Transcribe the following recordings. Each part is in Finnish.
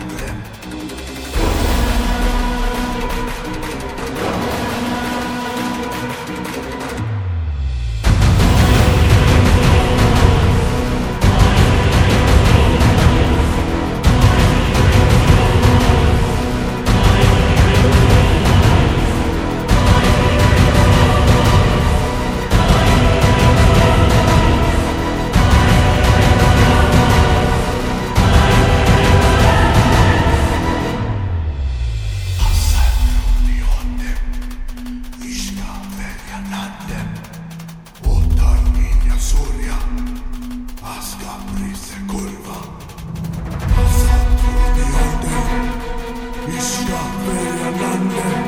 God. Aska. Aska brisekurva. Sattumijoiden. Iska meidän lännen.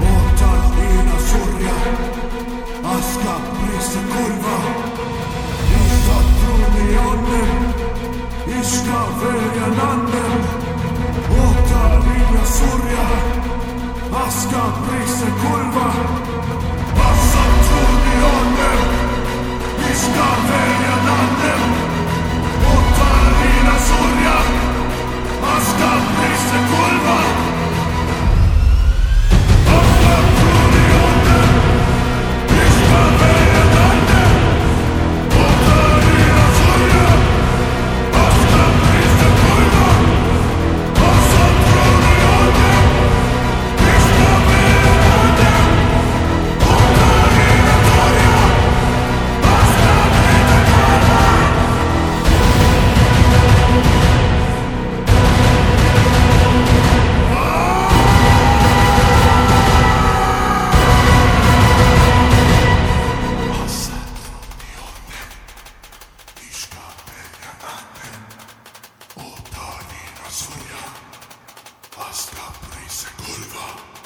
Ootan Iina surja. Aska brisekurva. Sattumionnen. Iska meidän lännen. Ootan Iina surja. Aska brisekurva. Iska z tamtej se kurwa.